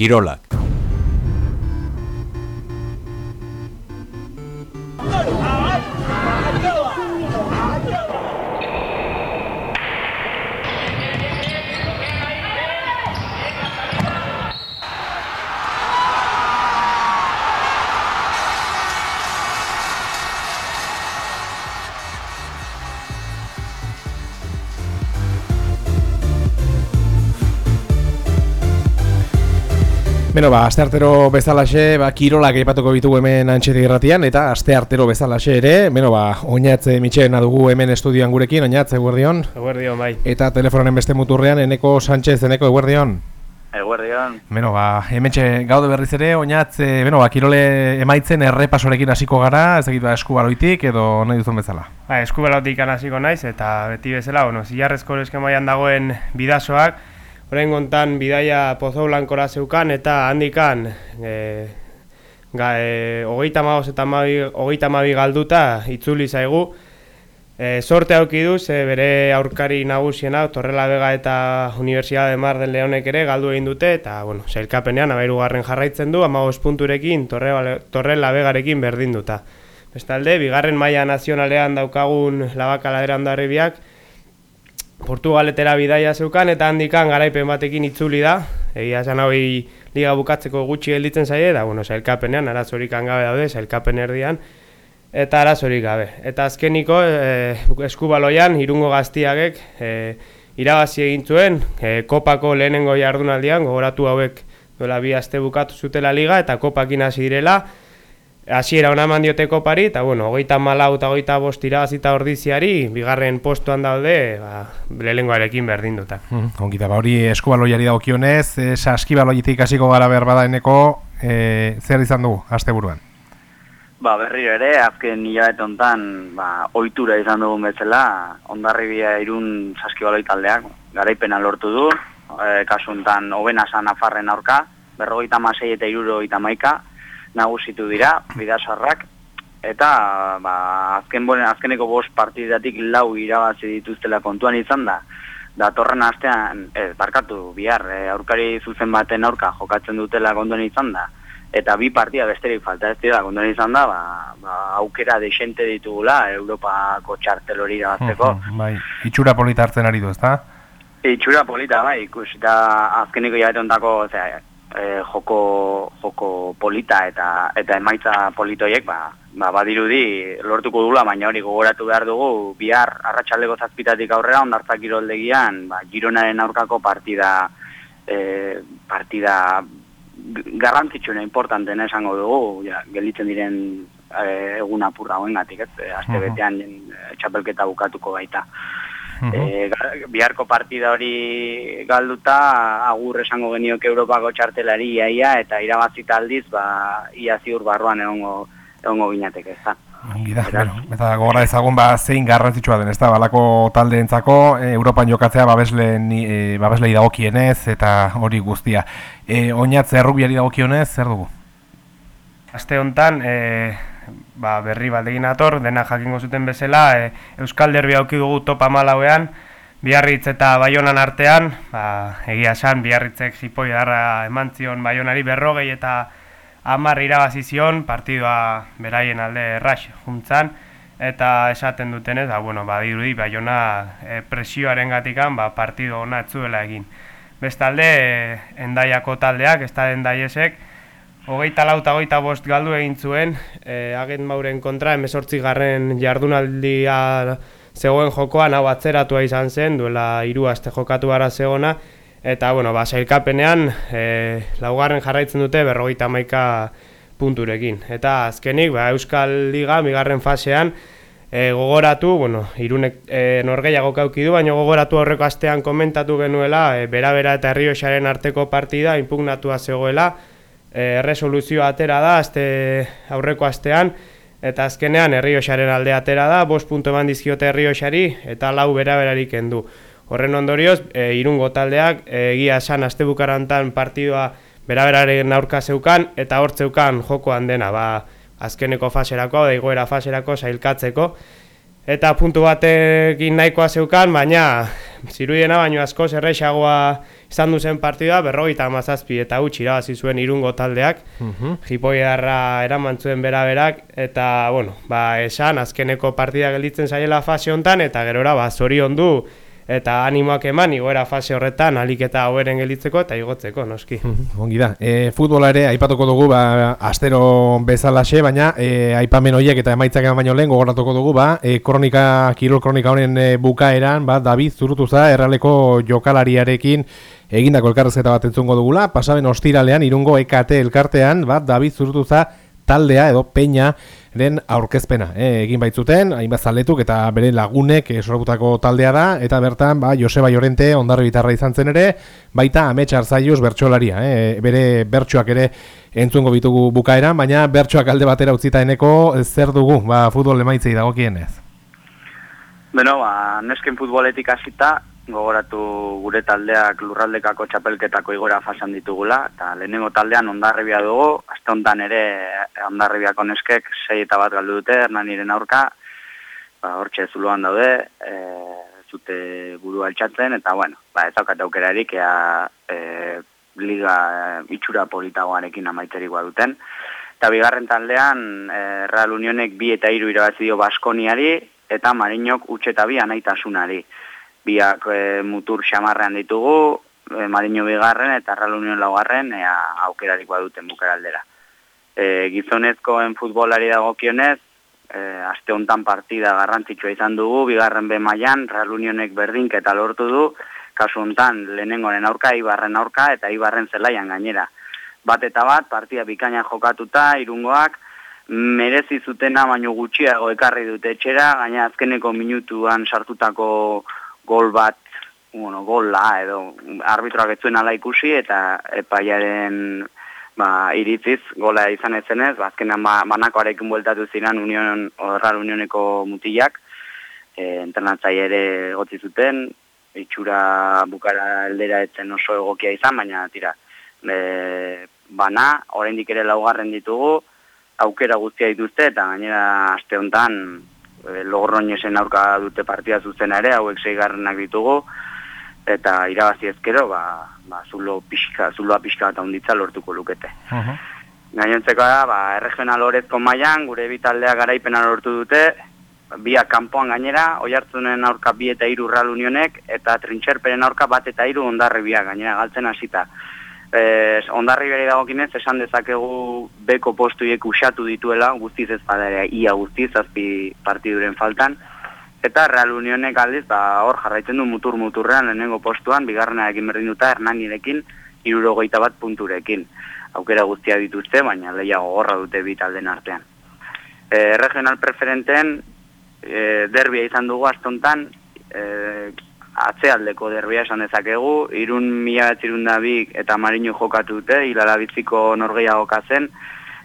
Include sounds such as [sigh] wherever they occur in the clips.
Kirolak. Beno, ba, aste artero bezalaxe, ba, kirolak aipatuko bitugu hemen antxeti irratian, eta aste artero bezalaxe ere, beno, ba, oinatze mitxena dugu hemen estudioan gurekin, oinatze, eguerdion. Eguerdion, bai. Eta telefonen beste muturrean, eneko Sánchez, eneko, eguerdion. Eguerdion. Beno, ba, hemen gaude berriz ere, oinatze, beno, ba, kirole emaitzen errepasorekin hasiko gara, ez egit ba, eskubaloitik, edo nahi duzun bezala. Ba, eskubaloitik hasiko naiz, eta beti bezala, bueno, zilarrezko eskemaian dagoen bidasoak, Horein gontan bidaia pozo blankora zeukan eta handikan e, ga, e, hogeita maoz eta mabi, hogeita mabi galduta itzuli zaigu. E, sorte hauki du, ze bere aurkari nagusiena, Torrela Vega eta Universidade Mar del Leonek ere galdu egin dute, eta, bueno, zailkapenean, abairu garren jarraitzen du, amagoz punturekin, Torrela Vegarekin berdin duta. Bestalde, bigarren maila nazionalean daukagun labakaladeran darribiak, Portugaletera bidaia zeukan eta handikan garaipen batekin itzuli da. Egia esan hori liga bukatzeko gutxi gelditzen zaie da, bueno, sailkapenean arazorik gabe daude, sailkapen erdian eta arazorik gabe. Eta azkeniko e, eskubaloian irungo gaztiagek e, irabazi egin zuen e, kopako lehenengo jardunaldian gogoratu hauek duela bi aste bukatu zutela liga eta kopakin hasi direla hasiera ona eman diote kopari, eta bueno, hogeita malau eta hogeita bost irabazita ordiziari, bigarren postuan daude, ba, lehengoarekin berdin duta. Hmm, ongita, ba, hori eskubaloiari daukionez, e, saskibaloietik hasiko gara behar badaineko, e, zer izan dugu, aste buruan? Ba, berriro ere, azken hilabete hontan, ba, ohitura izan dugun bezala, ondarribia irun saskibaloi taldeak, garaipena lortu du, e, kasuntan, hobena san afarren aurka, berrogeita masei eta iruro eta maika, nagusitu dira, bidasarrak, eta ba, azken boren, azkeneko bost partidatik lau irabazi dituztela kontuan izan da, da torren astean, ez, barkatu, bihar, e, aurkari zuzen baten aurka jokatzen dutela kontuan izan da, eta bi partida besterik falta ez dira kontuan izan da, ba, ba, aukera desente ditugula Europako txartel hori irabazteko. bai, itxura polita hartzen ari du, ezta? Itxura polita, bai, ikus, eta azkeniko jabete ondako, e, joko, joko polita eta eta emaitza politoiek ba, ba, badirudi lortuko dula, baina hori gogoratu behar dugu, bihar arratsaldeko zazpitatik aurrera ondartzak giroldegian, ba, gironaren aurkako partida e, partida garrantzitsuna importanten esango dugu, ja, gelitzen diren e, egun apurra hoen gatik, ez, e, azte betean txapelketa bukatuko baita. E, biharko partida hori galduta, agur esango genioke Europako txartelari iaia, eta irabazita aldiz, ba, ia ziur barruan egongo, egongo ginetek ez da. Gida, bueno, eta gora ezagun ba, zein garrantzitsua den, ez da, balako taldeentzako, e, Europan jokatzea babesle, ni, e, babeslei dagokienez, eta hori guztia. E, oinatze errubiari dagokionez, zer dugu? Aste honetan, e, ba, berri baldegin ator, dena jakingo zuten bezala, e, Euskal Derbi auki dugu topa malauean, biarritz eta baionan artean, ba, egia esan, biarritzek jipoi darra eman zion baionari berrogei eta amar irabazizion, partidua beraien alde errax juntzan, eta esaten dutenez, ba, bueno, ba, dirudi, baiona e, presioaren gatikan, ba, partidu hona etzuela egin. Bestalde, e, endaiako taldeak, ez da endaiesek, Hogeita lau eta hogeita bost galdu egin zuen, e, agen mauren kontra, emesortzi garren jardunaldia zegoen jokoan, hau atzeratua izan zen, duela hiru aste jokatu gara zegona, eta, bueno, ba, sailkapenean, e, laugarren jarraitzen dute, berrogeita maika punturekin. Eta azkenik, ba, Euskal Liga, migarren fasean, e, gogoratu, bueno, irunek e, norgeiago kauki baina gogoratu horreko astean komentatu genuela, e, bera-bera eta herrioxaren arteko partida, impugnatua zegoela, e, erresoluzioa atera da azte aurreko astean eta azkenean Herrioxaren alde atera da, bost punto eman dizkiote Herrioxari eta lau bera berarik endu. Horren ondorioz, e, irungo taldeak e, egia esan aste bukarantan partidua bera beraren aurka zeukan eta hortzeukan jokoan dena, ba, azkeneko faserako, da igoera faserako sailkatzeko. Eta puntu batekin nahikoa zeukan, baina zirudiena baino asko zerrexagoa izan duzen partida, berrogeita amazazpi eta utx irabazi zuen irungo taldeak, uh jipoiarra eraman zuen bera-berak, eta, bueno, ba, esan, azkeneko partida gelditzen zaiela fase hontan, eta gerora, ba, zorion du, eta animoak eman igoera fase horretan aliketa hoberen gelitzeko eta igotzeko noski. Ongi da. E, futbola ere aipatuko dugu ba astero bezalaxe, baina e, aipamen horiek eta emaitzak baino lehen gogoratuko dugu ba e, kronika kirol kronika honen e, bukaeran ba David Zurutuza erraleko jokalariarekin egindako elkarrezketa bat entzungo dugula. Pasaben ostiralean irungo EKT elkartean ba David Zurutuza taldea edo peña den aurkezpena e, egin baitzuten, hainbat zaletuk eta bere lagunek e, taldea da, eta bertan ba, Joseba Jorente ondarri bitarra izan zen ere, baita ametsa arzaiuz bertxolaria, e, bere bertsoak ere entzungo bitugu bukaeran, baina bertsoak alde batera utzita eneko zer dugu, ba, futbol emaitzei dagokienez? Beno, ba, nesken futboletik hasita, gogoratu gure taldeak lurraldekako txapelketako igora fasan ditugula, eta lehenengo taldean ondarribia dugu, azte honetan ere ondarribiako neskek sei eta bat galdu dute, ernan niren aurka, ba, hortxe zuluan daude, e, zute buru altxatzen, eta bueno, ba, ez daukat aukerarik, ea e, liga itxura politagoarekin amaiterik duten. Eta bigarren taldean, e, Real Unionek bi eta iru irabazi dio Baskoniari, eta Marinok utxeta bi anaitasunari biak e, mutur xamarrean ditugu, e, Marino bigarren eta Real Union laugarren e, aukerarik baduten bukeraldera. E, gizonezkoen futbolari dagokionez, e, aste hontan partida garrantzitsua izan dugu, bigarren be mailan Real Unionek berdink eta lortu du, kasu hontan lehenengoren aurka, ibarren aurka eta ibarren zelaian gainera. Bat eta bat, partida bikaina jokatuta, irungoak, merezi zutena baino gutxiago ekarri dute etxera, gaina azkeneko minutuan sartutako gol bat, bueno, gola edo arbitroak etzuen ala ikusi eta epaiaren ba, iritziz gola izan ezenez, ba, azkenean ba, banakoarekin bueltatu ziren union, horral unioneko mutilak, e, entrenatzai ere gotzi zuten, itxura bukara eldera etzen oso egokia izan, baina tira, e, bana, oraindik ere laugarren ditugu, aukera guztia dituzte, eta gainera aste honetan e, logorroinesen aurka dute partia zuzena ere, hauek seigarrenak ditugu, eta irabazi ezkero, ba, ba, zulo pixka, zuloa pixka eta onditza lortuko lukete. Uh -huh. Gainontzeko da, ba, erregional horrezko mailan gure bitaldea garaipena lortu dute, biak kanpoan gainera, oi hartzunen aurka bi eta iru Real Unionek, eta trintxerperen aurka bat eta iru ondarri biak, gainera galtzen hasita. Eh, ondarri bere dagokinez, esan dezakegu beko postuiek usatu dituela, guztiz ez badarea, ia guztiz, azpi partiduren faltan. Eta Real Unionek aldiz, ba, hor jarraitzen du mutur-muturrean lehenengo postuan, bigarrenarekin berdin duta, Hernanirekin, irurogeita bat punturekin. Aukera guztia dituzte, baina lehiago gorra dute bitalden artean. E, regional preferenten, e, derbia izan dugu astontan, e, atzealdeko derbia esan dezakegu, irun mila da bik eta marinu jokatu dute, hilala biziko norgeia zen,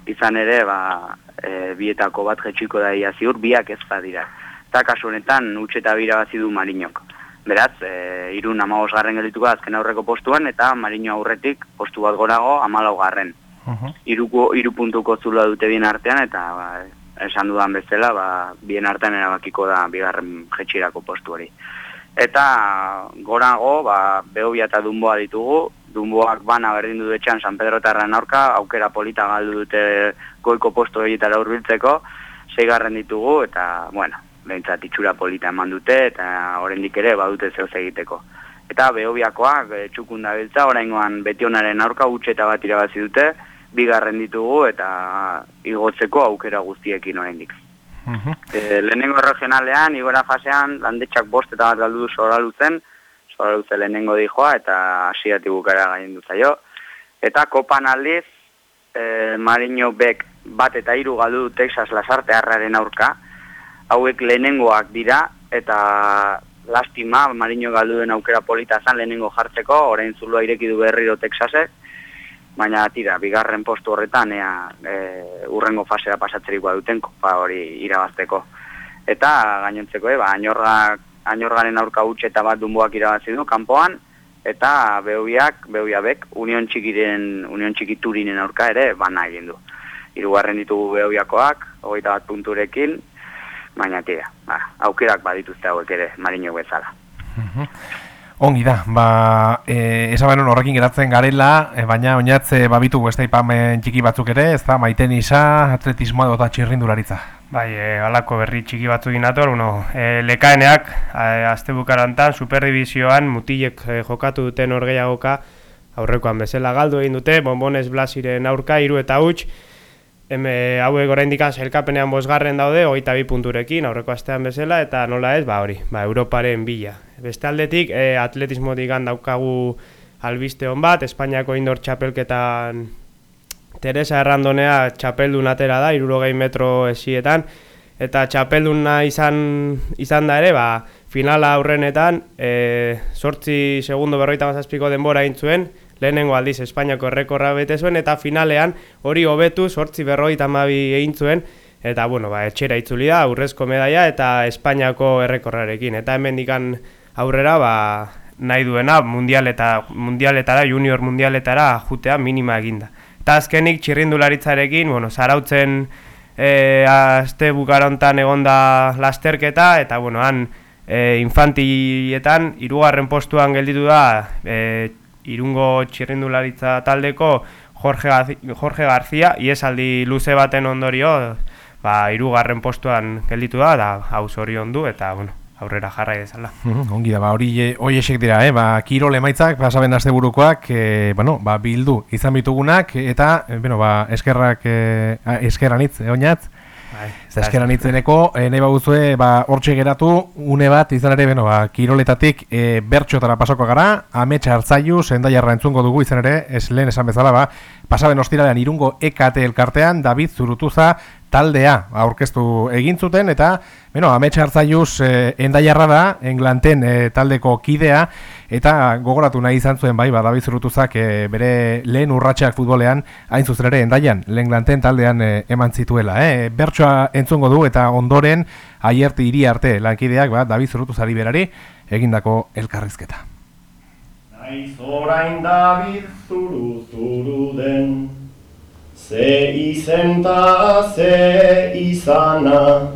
izan ere, ba, e, bietako bat jetxiko da ia ziur, biak ez dira. Eta kasu honetan, utxe eta bira bazi du marinok. Beraz, e, irun amagos garren gelituko azken aurreko postuan, eta marino aurretik postu bat gorago amalau garren. Uh Iruko, iru puntuko zula dute bien artean, eta ba, esan dudan bezala, ba, bien artean erabakiko da bigarren jetxirako postu hori eta gorago, ba, behobia eta dunboa ditugu, dunboak bana berdin du etxan San Pedro Tarran aurka, aukera polita galdu dute goiko posto egitara urbiltzeko, zeigarren ditugu, eta, bueno, behintzat itxura polita eman dute, eta oraindik ere badute zehoz egiteko. Eta behobiakoak, e, txukun da biltza, oraingoan betionaren aurka utxe eta bat irabazi dute, bigarren ditugu, eta igotzeko aukera guztiekin oraindik. E, lehenengo regionalean, igora fasean, landetxak bost eta bat galdu soraluzen, soraluze lehenengo dijoa eta asiati bukara gaien duzaio. Eta kopan aldiz, e, Marino Bek bat eta hiru galdu Texas lasarte harraren aurka, hauek lehenengoak dira, eta lastima, Marino galdu den aukera polita zan lehenengo jartzeko, orain zulua irekidu berriro Texasek, baina tira, bigarren postu horretan ea e, urrengo fasera pasatzerikoa duten kopa hori irabazteko. Eta gainontzeko, e, ba, ainorga, ainorgaren aurka utxe eta bat dunboak irabazi du kanpoan, eta behuiak, behuiabek, union txikiren, union txikiturinen aurka ere, bana egin du. Irugarren ditugu behuiakoak, hogeita bat punturekin, baina tira, ba, aukerak badituzte hauek ere, marino bezala. Ongi da, ba, e, esan horrekin geratzen garela, e, baina oinatze babitu beste ipamen txiki batzuk ere, ez da, maiten isa, atletismoa eta txirrindularitza. Bai, e, alako berri txiki batzuk inator, uno, e, lekaeneak, e, azte bukarantan, superdivizioan, mutilek e, jokatu duten orgeiagoka, aurrekoan bezala galdu egin dute, bonbonez blasiren aurka, iru eta huts, Heme, hauek oraindik sailkapenean bosgarren daude, hogeita bi punturekin, aurreko astean bezala, eta nola ez, ba hori, ba, Europaren bila. Beste aldetik, e, atletismotik daukagu albiste hon bat, Espainiako indor txapelketan Teresa Errandonea txapeldun atera da, irurogei metro esietan, eta txapelduna izan, izan da ere, ba, finala aurrenetan, e, sortzi segundo berroita mazazpiko denbora intzuen, lehenengo aldiz Espainiako errekorra bete zuen, eta finalean hori hobetu sortzi berroi tamabi egin zuen, eta bueno, ba, etxera itzuli da, aurrezko medaia eta Espainiako errekorrarekin. Eta hemen dikan aurrera, ba, nahi duena mundial eta, mundialetara, junior mundialetara jutea minima eginda. Eta azkenik txirrindularitzarekin, bueno, zarautzen e, azte bukarontan egonda lasterketa, eta bueno, han e, infantietan, irugarren postuan gelditu da, e, irungo txirrindularitza taldeko Jorge, Jorge García, iesaldi luze baten ondorio, ba, irugarren postuan gelditu da, da hau zorion du, eta, bueno, aurrera jarra dezala. ongi da, ba, hori hori esek dira, eh? ba, kiro lemaitzak, pasaben azte burukoak, e, bueno, ba, bildu izan bitugunak, eta, e, bueno, ba, eskerrak, e, eskerranitz, e, oinatz, Bai, Zaskeran itzeneko, e, nahi baguzue, ba, hortxe geratu, une bat, izan ere, beno, ba, kiroletatik e, bertxotara pasoko gara, ametsa hartzaiu, zendai entzungo dugu, izan ere, ez lehen esan bezala, ba, pasaben ostiralean irungo EKT elkartean, David Zurutuza, taldea aurkeztu egin zuten eta bueno, Ametsa Hartzaiuz e, endaiarra da Englanten e, taldeko kidea eta gogoratu nahi izan zuen bai David Zurutuzak e, bere lehen urratsak futbolean hain zuzen ere endaian Englanten taldean e, eman zituela eh. Bertsoa entzungo du eta ondoren aierti hiri arte lankideak ba David Zurutuzari berari egindako elkarrizketa. Naiz orain David zuru zuru den Ze izen ta ze izana,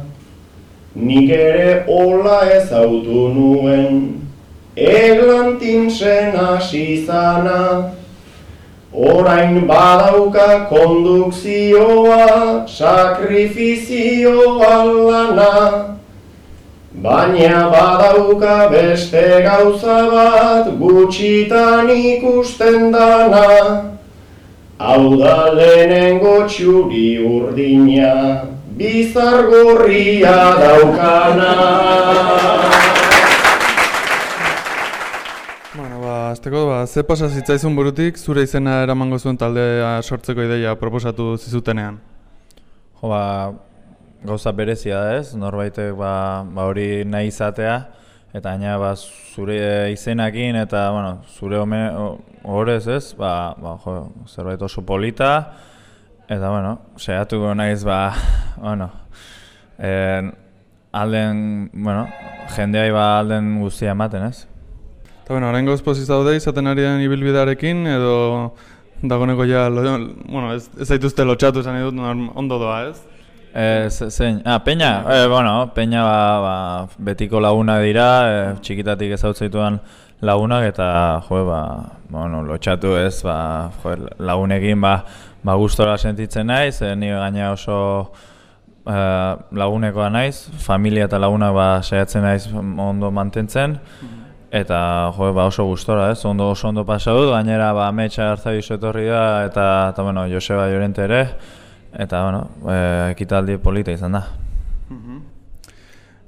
nik ere hola ezautu nuen, eglantin zen asizana. Orain badauka kondukzioa, sakrifizioa lana, baina badauka beste gauza bat gutxitan ikusten dana. Hau da lehenengo txuri urdina, bizar gorria daukana. Bueno, ba, azteko, ba, ze pasa zitzaizun burutik, zure izena eramango zuen taldea sortzeko ideia proposatu zizutenean? Jo, ba, gauza berezia da ez, norbaitek ba, ba hori nahi izatea, eta gaina ba, zure izenakin eta bueno, zure horrez ez, ba, ba, jo, zerbait oso polita, eta bueno, sehatuko naiz ba, [laughs] bueno, en, alden, bueno, jendeai ba alden guztia ematen ez. Eta bueno, horrengo espoziz daude izaten ari den ibilbidearekin, edo dagoneko ja, bueno, ez, ez zaituzte lotxatu esan edut, ondo doa ez? Eh, zein, ah, Peña, eh, bueno, Peña ba, ba, betiko laguna dira, eh, txikitatik ez zaituan lagunak eta jo, ba, bueno, lotxatu ez, ba, jo, lagunekin ba, ba gustora sentitzen naiz, eh, ni gaina oso eh, lagunekoa naiz, familia eta lagunak ba saiatzen naiz ondo mantentzen. Eta jo, ba oso gustora, ez? Ondo oso ondo pasa dut, gainera ba Ametsa Arzabi etorri da eta ta bueno, Joseba Llorente ere. Eta, bueno, e, ekitaldi polita izan da. Mhm.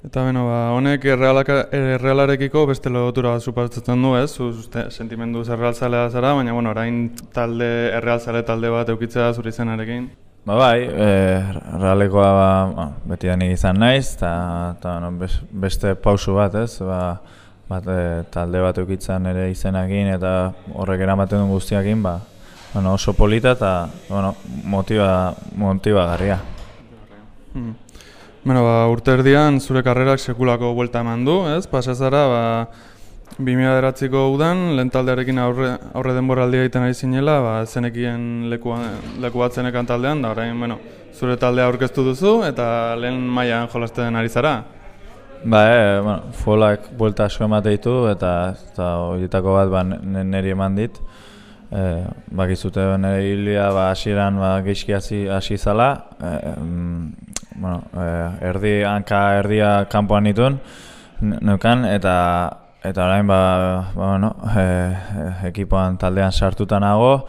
Eta, bueno, ba, honek errealarekiko beste lotura bat supatzen du, ez? Zuz sentimendu zerrealtzalea zara, baina, bueno, orain talde, errealtzale talde bat eukitzea zure izenarekin. Ba, bai, e, errealekoa ba, beti da izan naiz, eta bueno, beste pausu bat, ez? Ba, bat, e, talde bat eukitzen ere izenakin eta horrek eramaten duen guztiakin, ba, bueno, oso polita eta bueno, motiva, motiva garria. Hmm. Bueno, ba, urte erdian zure karrerak sekulako buelta eman du, ez? Pasa ba, 2009ko udan, lehen taldearekin aurre, aurre denboraldia egiten ari zinela, ba, zenekien leku, leku bat zenekan taldean, da orain, bueno, zure taldea aurkeztu duzu, eta lehen mailan jolasten ari zara. Ba, e, bueno, folak buelta asko emate ditu, eta, eta horietako bat ba, n- niri eman dit. E, bakizute nire hilia ba, hasieran ba, geizki hasi hasi zala, e, bueno, e, erdi, hanka erdia kanpoan nituen, ne- neukan, eta eta orain ba, ba bueno, e, ekipoan taldean sartuta nago,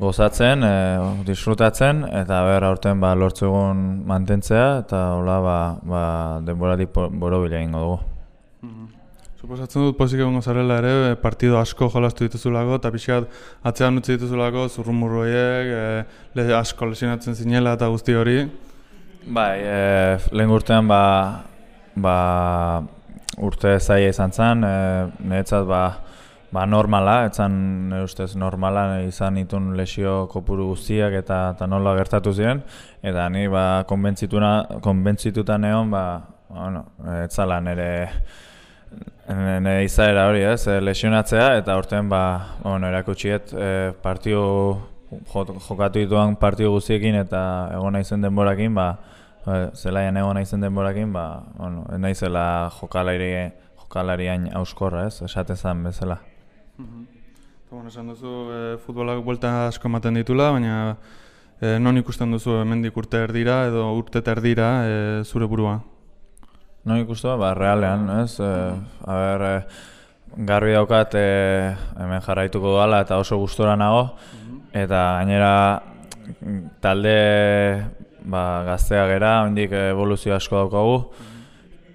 gozatzen, e, disfrutatzen, eta ber aurten ba, lortzugun mantentzea, eta hola ba, ba, denboratik po- borobila egingo dugu. Suposatzen dut pozik egongo zarela ere, e, partido asko jolastu dituzulako, eta pixkat atzean utzi dituzulako, zurrumurru horiek, e, le, asko lesionatzen zinela eta guzti hori. Bai, e, lehen urtean ba, ba, urte zaila izan zen, e, niretzat ba, ba normala, etzan ustez normala izan itun lesio kopuru guztiak eta, eta nola gertatu ziren, eta ni ba, konbentzituta neon, ba, bueno, etzala nire nire izaera hori ez, e, lesionatzea, eta urtean ba, bueno, erakutsiet e, partio jo, jokatu dituan partio guztiekin eta egon naizen denborakin, ba, e, zelaian egon naizen denborakin, ba, bueno, naizela jokalari, jokalariain auskorra ez, esaten zen bezala. Eta, bueno, esan duzu, e, futbolak buelta asko ematen ditula, baina e, non ikusten duzu hemendik urte erdira edo urte eta erdira e, zure burua? No ikustu, ba, realean, ez? E, a ber, e, garbi daukat e, hemen jarraituko dala eta oso gustora nago. Eta gainera talde ba, gaztea gera, hondik evoluzio asko daukagu.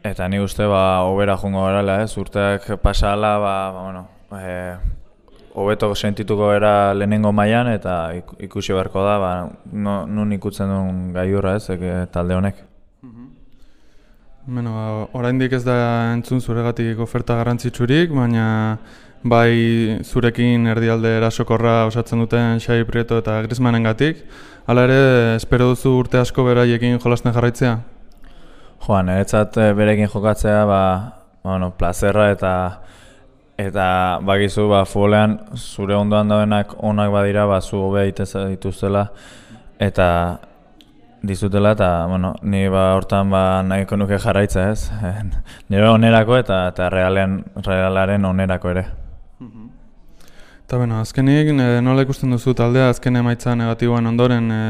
Eta ni uste ba, hobera jungo garala, ez? Urteak pasa ala, ba, ba, bueno, e, hobeto sentituko gara lehenengo mailan eta ik- ikusi beharko da, ba, no, nun ikutzen duen gaiurra, ez, talde honek. Beno, ba, oraindik ez da entzun zuregatik oferta garrantzitsurik, baina bai zurekin erdialde erasokorra osatzen duten Xabi Prieto eta Griezmannengatik, hala ere espero duzu urte asko beraiekin jolasten jarraitzea. Joan, niretzat eh, berekin jokatzea, ba, bueno, plazerra eta eta bakizu ba, futbolean zure ondoan daudenak onak badira, ba, zu hobe egitez dituztela eta dizutela eta bueno, ni ba hortan ba nahiko nuke jarraitza, ez? [laughs] Nire onerako eta eta realen realaren onerako ere. Eta beno, azkenik, e, nola ikusten duzu taldea azken emaitza negatiboan ondoren, e,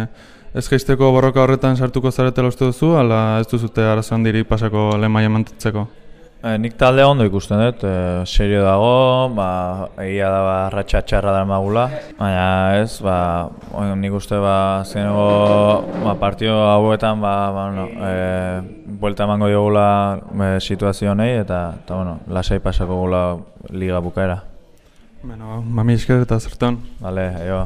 ez geizteko borroka horretan sartuko zaretela uste duzu, ala ez duzute arazo handirik pasako lehen maila mantentzeko? E, nik talde ondo ikusten dut, e, serio dago, ba, egia da ba, ratxa txarra da magula, baina ez, ba, nik uste ba, azkeneko ba, partio hauetan, ba, ba, bueno, e, buelta emango diogula e, situazio honei, eta, eta bueno, lasai pasako gula liga bukaera. Beno, mami esker eta zertan. Vale, aio.